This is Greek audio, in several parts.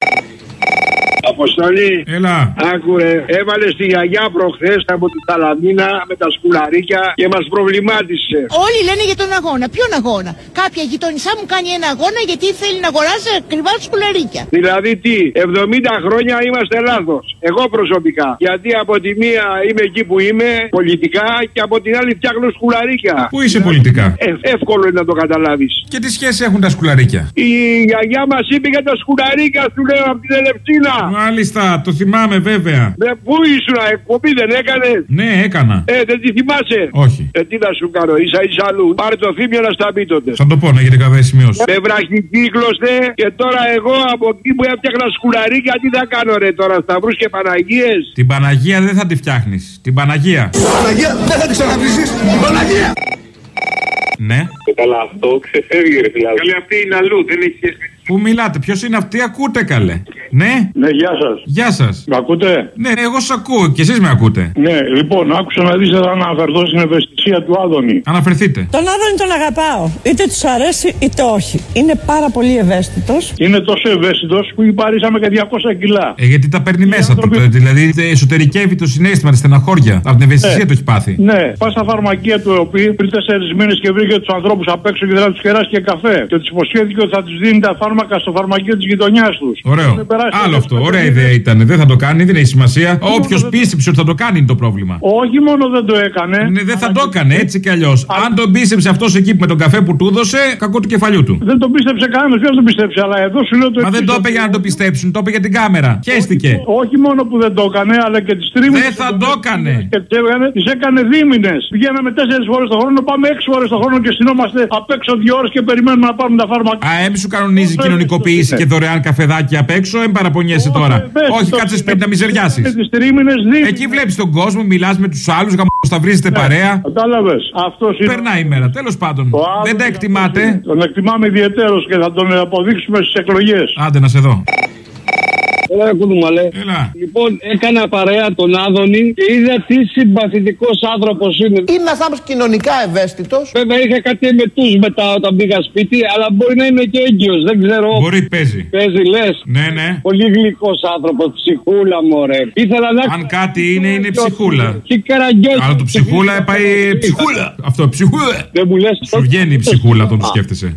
Thank you. Αποστολή. Έλα. Άκουρε, έβαλε στη γιαγιά προχθές από τη Θαλαμίνα με τα σκουλαρίκια και μας προβλημάτισε. Όλοι λένε για τον αγώνα. Ποιον αγώνα; Κάποια γειτονισά μου κάνει ένα αγώνα γιατί θέλει να αγοράσει ακριβά σκουλαρίκια. Δηλαδή τι, 70 χρόνια είμαστε λάθος. Εγώ προσωπικά. Γιατί από τη μία είμαι εκεί που είμαι πολιτικά και από την άλλη φτιάχνω σκουλαρίκια. Πού είσαι πολιτικά; Ε, εύκολο είναι να το καταλάβεις. Και τι σχέση έχουν τα σκουλαρίκια; Η γιαγιά μας είπε για τα σκουλαρίκια, σου λέω από την Ελευσίνα. Μάλιστα, το θυμάμαι βέβαια. Ε, πού ήσουν, εκπομπή δεν έκανες; Ναι, έκανα. Ε, δεν τη θυμάσαι; Όχι. Ε, τι να σου κάνω, ίσα ίσα αλλού. Πάρε το θύμιο να στα πει τότε. Θα το πω να γίνεται καβέ σημειώσει. Με βραχικύκλωστε και τώρα εγώ από εκεί που έφτιαχνα σκουλαρίκια τι θα κάνω ρε τώρα, Σταυρούς και Παναγίες; Την Παναγία δεν θα τη φτιάχνεις. Την Παναγία. Παναγία, δεν θα τη ξαναβρίσει. Παναγία! Ναι. Και καλά, αυτό ξεφεύγει, ρε φιλάδε. Καλή αυτή είναι αλλού, δεν έχει σχέση με Πού μιλάτε, ποιος είναι αυτή, ακούτε καλέ. Ναι, Ναι, γεια σας. γεια σας. Με ακούτε; Ναι, εγώ σας ακούω και εσείς με ακούτε. Ναι, λοιπόν, άκουσα να δείτε να αναφερθώ στην ευαισθησία του Άδωνη. Αναφερθείτε. Τον Άδωνη τον αγαπάω. Είτε τους αρέσει είτε όχι. Είναι πάρα πολύ ευαίσθητος. Είναι τόσο ευαίσθητος που υπαρήσαμε και 200 κιλά. Ε, γιατί τα παίρνει μέσα του. άνθρωποι- το- Δηλαδή ε, εσωτερικεύει το συνέστημα, τη στεναχώρια. Από την ευαισθησία το έχει πάθει. Ναι, πας στα φαρμακεία του ΕΟΠΗ πριν τέσσερις μήνες και βρήκε τους ανθρώπους απ' έξω και δεν θα τους κεράσει και καφέ. Και τους υποσχέθηκε ότι θα τους δίνει τα φάρμακα στο φαρμακείο της γειτονιάς τους. Ωραίο. Άλλο αυτό. Ωραία ιδέα ήταν. Δεν θα το κάνει, δεν έχει σημασία. Όποιος πίστεψε ότι θα το κάνει είναι το πρόβλημα. Όχι μόνο δεν το έκανε. Ναι, δεν θα το έκανε έτσι κι αλλιώς. Αν τον πίστεψε αυτός εκεί με τον καφέ που του έδωσε, κακό του κεφαλιού του. Δεν το πίστεψε κανένας, ποιος το πίστεψε, αλλά εδώ σου λέω το Μα δεν το εξής, είπε για να ότι- το πιστέψουν, το είπε για την κάμερα. Χαίστηκε. Όχι μόνο που δεν το έκανε, αλλά και τις τρίμηνες. Δεν θα το έκανε. Και τι έκανε, τις έκανε δίμηνες. Πηγαίναμε τέσσερις φορές το χρόνο, πάμε έξι φορές το χρόνο και στυνόμαστε απ' έξω δύο ώρες και περιμένουμε να πάρουμε τα φάρμακα. Α, έμει σου κανονίζει Όσο κοινωνικοποίηση ευαίσθητος και είναι. δωρεάν καφεδάκι απ' έξω, εμ παραπονιέσαι Όσο τώρα. ευαίσθητος Όχι, κάτσε είναι. σπίτι να μιζεριάσεις. Με τις τρίμηνες δίμηνες. Εκεί βλέπεις τον κόσμο, μιλάς με τους άλλους, γαμοσταυρίζετε παρέα. Κατάλαβες. Αυτός είναι. Περνάει η μέρα, τέλος πάντων. Ο άλλος Δεν τα είναι εκτιμάτε. αυτός. Τον εκτιμάμε ιδιαίτερω και θα τον αποδείξουμε στις εκλογές. Άντε να σε δω. Έλα, κουνούμαλε. Έλα. Λοιπόν, έκανα παρέα τον Άδωνη και είδα τι συμπαθητικός άνθρωπος είναι. Είναι ένας άνθρωπος κοινωνικά ευαίσθητος. Βέβαια, είχα κάτι εμετού μετά όταν πήγα σπίτι, αλλά μπορεί να είναι και έγκυος, δεν ξέρω. Μπορεί, παίζει. Παίζει, λες. Ναι, ναι. Πολύ γλυκός άνθρωπος, ψυχούλα μου, ρε. Ήθελα να. Αν κάτι είναι, είναι ψυχούλα. Τι καραγκιόζη. Αλλά το ψυχούλα πάει ψυχούλα. Αυτό, ψυχούλα. Δεν μου λες. Σου βγαίνει η ψυχούλα όταν το σκέφτεσαι.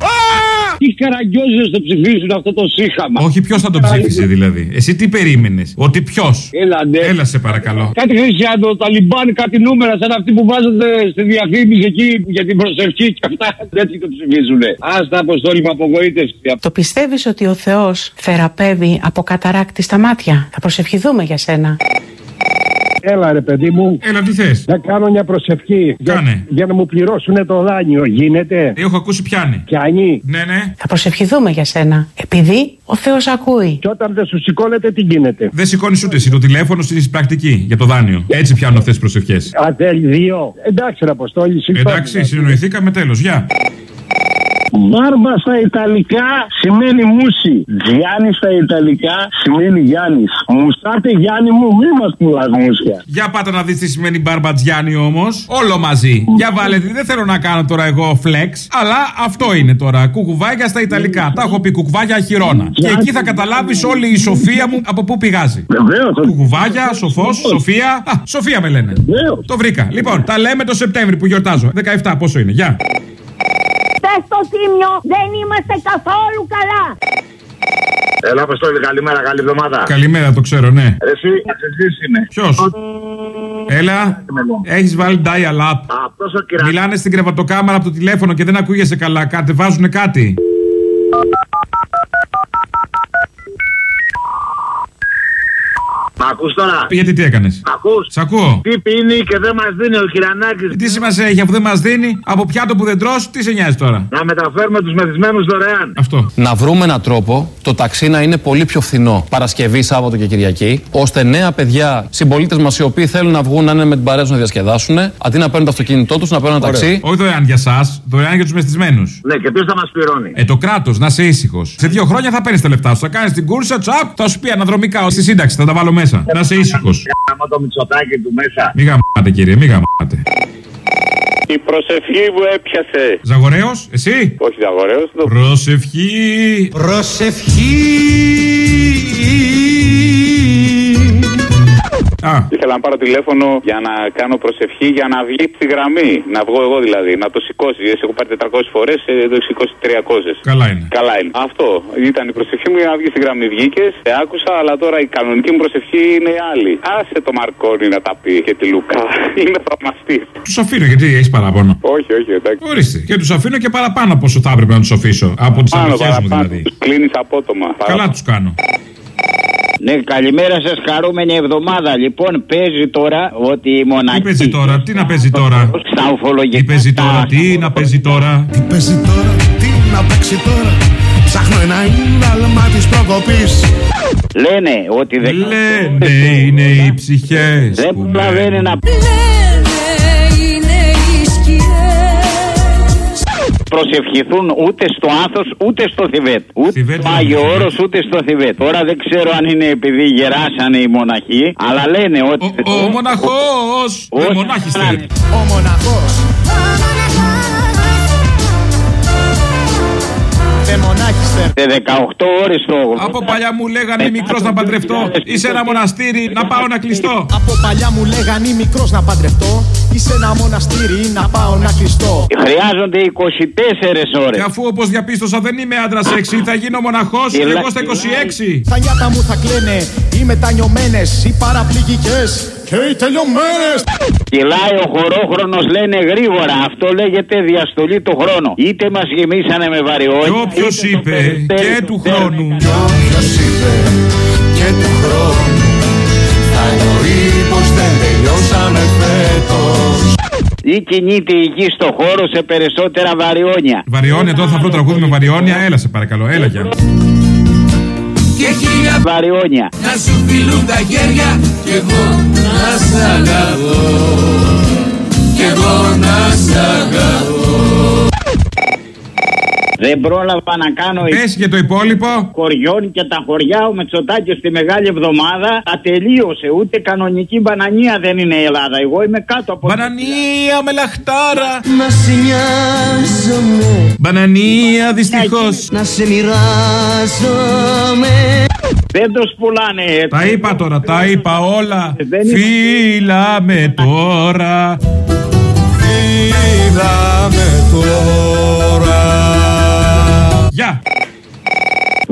Τι καραγκιόζες το ψηφίσουν αυτό το σύγχαμα. Όχι, ποιος θα το ψήφισε δηλαδή; Εσύ τι περίμενες; Ότι ποιος; Έλα, ναι. Έλα σε παρακαλώ. Κάτι χριστιανό, Ταλιμπάν, κάτι νούμερα σαν αυτοί που βάζετε στη διαφήμιση εκεί για την προσευχή και αυτά. Έτσι το ψηφίζουνε. Άστα αποστόλη με απογοήτευση. Το πιστεύεις ότι ο Θεός θεραπεύει από καταράκτη στα μάτια; Θα προσευχηθούμε για σένα. Έλα ρε παιδί μου, Έλα, τι θες; να κάνω μια προσευχή για, Κάνε. για να μου πληρώσουν το δάνειο. Γίνεται, Έχω ακούσει πιάνει. πιάνει. Ναι, ναι. Θα προσευχηθούμε για σένα. Επειδή ο Θεός ακούει. Και όταν δεν σου σηκώνεται, τι γίνεται; Δεν σηκώνεις ούτε εσύ το τηλέφωνο στην πρακτική για το δάνειο. Έτσι πιάνουν αυτές τις προσευχές. Αν θέλει δύο. Εντάξει, ρε Αποστόλη, συγγνώμη. Εντάξει, συνεννοηθήκαμε τέλος. Γεια. Μπάρμπα στα Ιταλικά σημαίνει μουσι. Γιάννη στα Ιταλικά σημαίνει Γιάννης. Μουσάτε Γιάννη μου, μη μας πουλάς μουσια. Για πάτε να δεις τι σημαίνει μπαρμπατζιάνι όμως. Όλο μαζί. Για βάλετε, δεν θέλω να κάνω τώρα εγώ flex, αλλά αυτό είναι τώρα. Κουκουβάγια στα Ιταλικά. Τα έχω πει κουκουβάγια χειρόνα. Και εκεί θα καταλάβεις όλη η σοφία μου από πού πηγάζει. Βεβαίως. Κουκουβάγια, σοφός, Σοφία. Α, Σοφία με λένε. Το βρήκα. Λοιπόν, τα λέμε το Σεπτέμβρη που γιορτάζω. 17 πόσο είναι. Γεια. Πες στο τίμιο, δεν είμαστε καθόλου καλά. Έλα, αποστόλη, καλημέρα, καλή εβδομάδα. Καλημέρα, το ξέρω, ναι. Εσύ, αξιζής είναι. Ποιος; Έλα, έχεις βάλει dial up. Αυτός ο κυρα... Μιλάνε στην κρεβατοκάμαρα από το τηλέφωνο και δεν ακούγεσαι καλά. Κατεβάζουν κάτι. Μ' ακούς τώρα; Γιατί τι έκανες; Μ' ακούς; Σ' ακούω. Τι πίνει και δεν μας δίνει ο Χιρανάκης; Τι σημασία έχει αφού δεν μας δίνει, από πιάτο που δεν τρως, τι σε νοιάζει τώρα; Να μεταφέρουμε τους μεθυσμένους δωρεάν. Αυτό. να βρούμε έναν τρόπο το ταξί να είναι πολύ πιο φθηνό Παρασκευή, Σάββατο και Κυριακή, ώστε νέα παιδιά, συμπολίτες μας οι οποίοι θέλουν να βγουν να είναι με την παρέα τους να διασκεδάσουν, αντί να παίρνουν το αυτοκίνητό τους, να παίρνουν ένα ταξί. Όχι δωρεάν για εσά, δωρεάν για τους μεθυσμένους. Ναι, και ποιος θα μας πληρώνει; Ε, το κράτος, να είσαι ήσυχος. Σε δύο χρόνια θα παίρνεις τα λεφτά σου. Θα κάνεις την κούρσα, τσαπ, θα σου πει αναδρομικά στη σύνταξη, θα τα βάλω μέσα. Να είσαι ήσυχος. Γάμο το μυτσοτάκι του μέσα. Μη γαμάτε, κύριε, μη γαμάτε. Η προσευχή μου έπιασε. Ζαγορέο, εσύ; Όχι Ζαγορέο. Προσευχή. Α, Ήθελα να πάρω τηλέφωνο για να κάνω προσευχή για να βγει στη γραμμή. Να βγω εγώ δηλαδή, να το σηκώσει. Γιατί έχω πάρει 400 φορές, το έχει σηκώσει 300. καλά είναι. Καλά είναι. Αυτό ήταν η προσευχή μου για να βγει στη γραμμή. Βγήκε, σε άκουσα, αλλά τώρα η κανονική μου προσευχή είναι άλλη. Άσε το Μαρκόνι να τα πει και τη Λουκά. Είναι θαυμαστή. Τους αφήνω γιατί έχεις παράπονο. Όχι, όχι, εντάξει. Ορίστε. Και τους αφήνω και παραπάνω από όσο θα έπρεπε να τους αφήσω. Από τις Πάνω αποχέ μου παραπάνω. δηλαδή. Κλείνεις απότομα. Καλά τους κάνω. Ναι, καλημέρα σας, χαρούμενη εβδομάδα. Λοιπόν, παίζει τώρα ότι η μοναχή. Τι παίζει τώρα, τι να παίζει τώρα; Στα ουφολογικά. Τι παίζει τώρα, τι να παίζει τώρα; Τι παίζει τώρα, τι να παίξει τώρα; Ψάχνω ένα ίνδαλμα της προκοπής. Λένε ότι δεν. Λένε είναι οι ψυχές. Δεν προλαβαίνει να προσευχηθούν ούτε στο Άθος ούτε στο Θιβέτ. Ούτε Θιβέτ στο δεν Άγιο είναι. Όρος ούτε στο Θιβέτ. Τώρα δεν ξέρω αν είναι επειδή γεράσανε οι μοναχοί, αλλά λένε ότι. Ο μοναχός. Όχι, Δεν μονάχιστε. αλλά- Ο μοναχός. Δεν μονάχιστε. Σε 18 ώρες το. Από παλιά μου λέγανε μικρό να παντρευτώ. Είσαι ένα μοναστήρι να πάω να κλειστώ. Από παλιά μου λέγαν ή μικρός να παντρευτώ. Είσαι ένα μοναστήρι να πάω να κλειστώ. Χρειάζονται 24 Και ώρες. αφού όπως διαπίστωσα δεν είμαι άντρας σεξι, θα γίνω μοναχός Κυλά- εγώ στα 26. Τα νιάτα μου θα κλαίνε, οι μετανιωμένες, οι παραπληγικές και οι τελειωμένες. Κυλάει ο χωρόχρονος λένε γρήγορα. Αυτό λέγεται διαστολή του χρόνου. Είτε μας γεμίσανε με βαριόνια. Και όποιος είτε το είπε περιστέρι και του χρόνου. Όποιος είπε και του χρόνου θα εννοεί πως δεν τελειώσαμε φέτος. Ή κινείται η γη στο χώρο σε περισσότερα βαριόνια. Βαριόνια, τώρα θα βρω τραγούδι με βαριόνια. Έλα σε παρακαλώ, έλα για. Και χίλια βαριόνια. Να σου φιλούν τα χέρια κι εγώ να σ' αγαπώ Κι εγώ να σ' αγαπώ Δεν πρόλαβα να κάνω Πες και το υπόλοιπο. χωριών και τα χωριά. Ο Μετσοτάκης στη Μεγάλη Εβδομάδα τα τελείωσε. Ούτε κανονική μπανανία δεν είναι η Ελλάδα. Εγώ είμαι κάτω από. Μπανανία με λαχτάρα. Να σε νοιάζομαι Μπανανία δυστυχώς. Να σε μοιράζομαι Δεν το πουλάνε έτσι. Τα είπα τώρα, τα είπα όλα. Δεν είναι- Φύλαμε τώρα. Είδαμε τώρα. Γεια.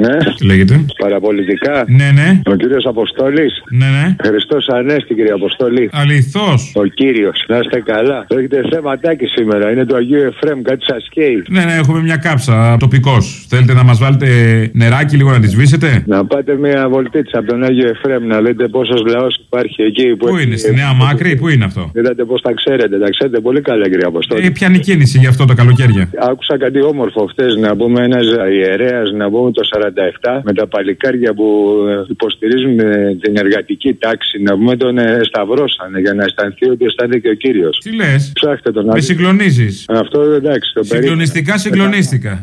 Ναι. Τι λέγεται. Παραπολιτικά. Ναι, ναι. Ο κύριος Αποστόλης. Ναι, ναι. Χριστός Ανέστη, κύριε Αποστόλη. Αληθώς. Ο κύριος. Να είστε καλά. Έχετε θέματάκι σήμερα. Είναι το Αγίου Εφρέμ. Κάτι σα καίει. Ναι, ναι, έχουμε μια κάψα. Τοπικός. Θέλετε να μας βάλετε νεράκι λίγο να τη σβήσετε; Να πάτε μια βολτίτσα από τον Άγιο Εφρέμ να λέτε πόσος λαός υπάρχει εκεί. Πού έχει- είναι, στη Νέα Μάκρη, πού είναι αυτό; Είδατε πώς τα ξέρετε. Τα ξέρετε πολύ καλά, κύριε Αποστόλη. Ε, πιάνει κίνηση γι' αυτό το καλοκαίρι. Άκουσα κάτι όμορφο χτε να πούμε ένας ιερέας να πούμε το 47 με τα παλικάρια που ε, υποστηρίζουν ε, την εργατική τάξη να πούμε τον ε, σταυρώσανε για να αισθανθεί ότι αισθάνεται και ο κύριος. Τι λες; Ψάχτε τον Με άλλο. συγκλονίζεις. Αυτό εντάξει το περίμενα. Συγκλονιστικά συγκλονίστηκα.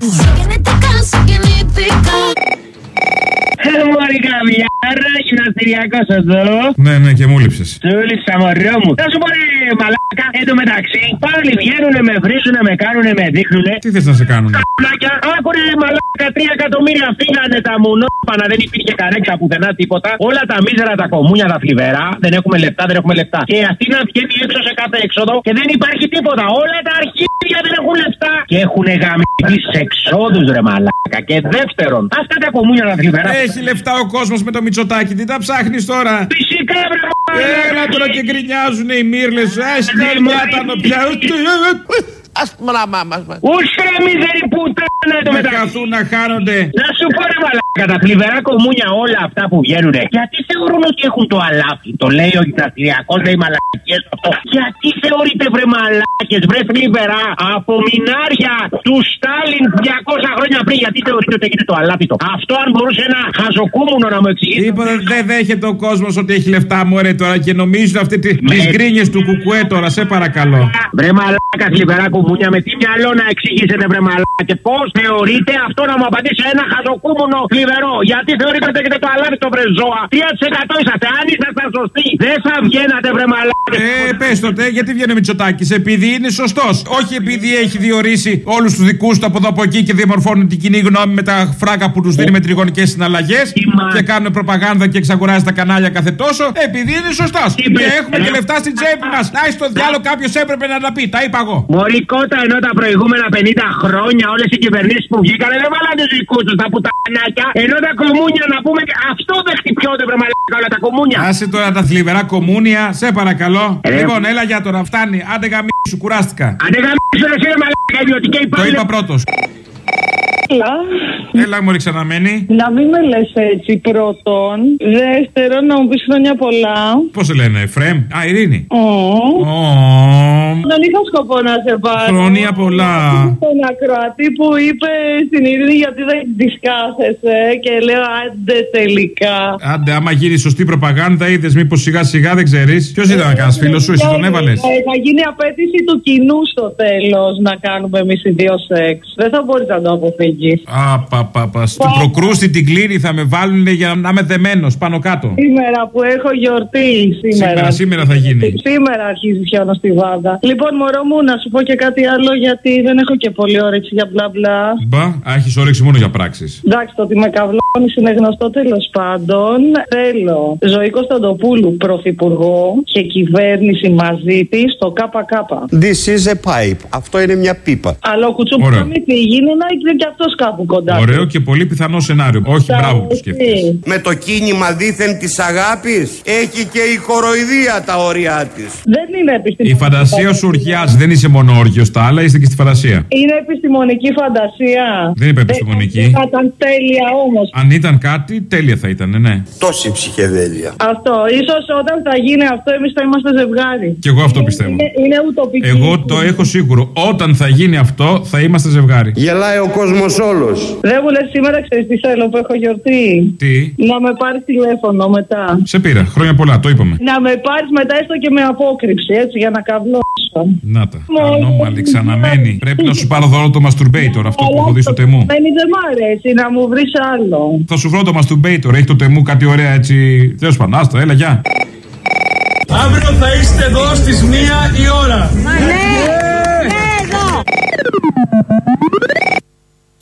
Μωρή καμιάρα, γυμναστηριακός εδώ. Ναι, ναι, και μου λείψες. Του λείψα μωρό μου. Θα σου πω ρε μαλάκα, εν τω μεταξύ, πάλι βγαίνουνε, με βρίζουνε, με κάνουνε, με δείχνουνε. Τι θες να σε κάνουν. Μαλάκια, άκουρε μαλάκα, τρία εκατομμύρια φύγανε τα μουνόπανα, δεν υπήρχε καρέκλα πουθενά τίποτα. Όλα τα μίζερα, τα κομμούνια, τα φλιβερά, δεν έχουμε λεπτά, δεν έχουμε λεπτά. Και αυτή να βγαίνει έξω σε κάθε έξοδο και δεν υπάρχει τίποτα. Όλα τα αρχίδια δεν έχουν λεφτά. Και έχουν γαμίσει εξόδους ρε μαλάκα. Και δεύτερον, αυτά τα κομμούνια, τα φλιβερά. Έχει λεφτά ο κόσμος με το μυτσοτάκι. Τι τα ψάχνεις τώρα; Φυσικά βρε Έλα τώρα και γκρινιάζουν οι μύρλες. Έστα τα νοπιά. Ας μαλάμα μας. Ούσε ρε μίζερη πουτάνα το Να μεταξύ. καθούν να χάνονται. Να σου πω ρε μαλάκα, τα φλιβερά κομμούνια όλα αυτά που βγαίνουνε. Γιατί θεωρούν ότι έχουν το αλάφι. Το λέει ο γυμναστηριακός, λέει μαλακίες αυτό. Γιατί θεωρείτε βρε μαλάκες, βρε φλιβερά από μινάρια του Στάλιν 200 χρόνια πριν. Γιατί θεωρείτε ότι έχετε το αλάφι το. Αυτό αν μπορούσε ένα χαζοκούμουνο να μου εξηγήσει. Τίποτα δεν δέχεται ο κόσμος ότι έχει λεφτά μου ρε τώρα και νομίζουν αυτή τις γκρίνιες του κουκουέ τώρα, σε παρακαλώ. Βρε μαλάκα θλιβερά κουμούνια, με τι μυαλό να εξηγήσετε βρε μαλάκα και πώς θεωρείτε αυτό να μου απαντήσει ένα χαζοκούμουνο θλιβερά θλιβερό. Γιατί θεωρείτε ότι έχετε το αλάβει στο βρεζόα. 3% είσαστε. Αν ήσασταν σωστοί, δεν θα βγαίνατε βρε μαλάκες. Ε, πες τότε, γιατί βγαίνει ο Μητσοτάκης. Επειδή είναι σωστός. Όχι επειδή έχει διορίσει όλους τους δικούς του από εδώ από εκεί και διαμορφώνουν την κοινή γνώμη με τα φράγκα που τους δίνει με τριγωνικές συναλλαγές και κάνουν προπαγάνδα και εξαγοράζει τα κανάλια κάθε τόσο. Επειδή είναι σωστός. Και έχουμε και λεφτά στην τσέπη μας. Να στο διάλογο κάποιος έπρεπε να τα πει. Τα είπα εγώ. Μωρικότα ενώ τα προηγούμενα 50 χρόνια όλες οι κυβερνήσεις που βγήκαν δεν βάλανε τους δικούς τους τα πουτανάκια. Ενώ τα κομμούνια να πούμε και αυτό δεν χτυπιόνται βρε μαλάκα όλα τα κομμούνια. Άσε τώρα τα θλιβερά κομμούνια, σε παρακαλώ. Λοιπόν, έλα για τώρα, φτάνει. Άντε γαμίσου, κουράστηκα. Άντε γαμίσου ρε φίλε μαλάκα ιδιωτική Το υπάλληλε. είπα πρώτος. Έλα. Έλα, μου ξαναμένει. Να μην με λες έτσι πρώτον. Δεύτερον, να μου πεις χρόνια πολλά. Πώς σε λένε, Φρέμ. Α, Ειρήνη. Ω. Ω, Δεν είχα σκοπό να σε πάρω. Χρόνια πολλά. Τον ακροατή που είπε στην Ειρήνη γιατί δεν της κάθεσαι και λέω άντε τελικά. Άντε, άμα γίνει σωστή προπαγάνδα, είδες μήπως σιγά σιγά δεν ξέρεις. Ποιος ήταν κανένας φίλος σου, εσύ τον έβαλες; Ε, θα γίνει απέτηση του κοινού στο τέλος να κάνουμε εμείς οι δύο σεξ. Δεν θα μπορείς να το αποφύγεις. Α, πα, πα, πα. Στην προκρούστη την κλήρη θα με βάλουν για να είμαι δεμένος πάνω κάτω. Σήμερα που έχω γιορτή. Σήμερα, Σήμερα, σήμερα θα γίνει. Σήμερα αρχίζει χιόνο στη βάντα. Λοιπόν, μωρό μου, να σου πω και κάτι άλλο, γιατί δεν έχω και πολύ όρεξη για μπλα μπλα. Μπα, α, έχει όρεξη μόνο για πράξεις. Εντάξει, το ότι με καβλώνεις είναι γνωστό τέλος πάντων. Θέλω ζωή Κωνσταντοπούλου πρωθυπουργό και κυβέρνηση μαζί της στο ΚΚ. This is a pipe. Αυτό είναι μια πίπα. Αλλά ο κουτσούπου Ωραίο. να μην φύγει, να είναι και αυτό κάπου κοντά. Ωραίο και πολύ πιθανό σενάριο. Όχι, Θα μπράβο που το εσύ. σκέφτεσαι. Με το κίνημα δίθεν της αγάπης έχει και η χοροϊδία τα όρια της. Δεν είναι επιστημονική. Η φαντασία σου ουρχιάζει. Δεν είσαι μόνο όργιος στα άλλα, είστε και στη φαντασία. Είναι επιστημονική φαντασία. Δεν είπε επιστημονική. Θα ήταν τέλεια όμως. Αν ήταν κάτι, τέλεια θα ήταν, ναι. Τόση ψυχεδέλεια. Αυτό. σω όταν θα γίνει αυτό, εμείς θα είμαστε ζευγάρι. Κι εγώ αυτό πιστεύω. Είναι, είναι ουτοπική. Εγώ το έχω σίγουρο. Όταν θα γίνει αυτό, θα είμαστε ζευγάρι. Γελάει ο κόσμος όλος. Δεν μου λες σήμερα, ξέρεις τι θέλω που έχω γιορτή. Τι; Να με πάρεις τηλέφωνο μετά. Σε πήρα. Χρόνια πολλά, το είπαμε. Να με πάρεις μετά έστω και με απόκρυψη, έτσι, για να καβλώσω. Να τα. Ανώμαλη, ξαναμένη. Πρέπει να σου πάρω δώρο το masturbator, αυτό που έχω δει στο τεμού. Μένει δεν μ' αρέσει να μου βρεις άλλο. Θα σου βρω το masturbator, έχει το τεμού κάτι ωραία έτσι. Τέλο πάντων, άστα, έλα, γεια. Αύριο θα είστε εδώ στις μία η ώρα. Ναι, ναι, εδώ.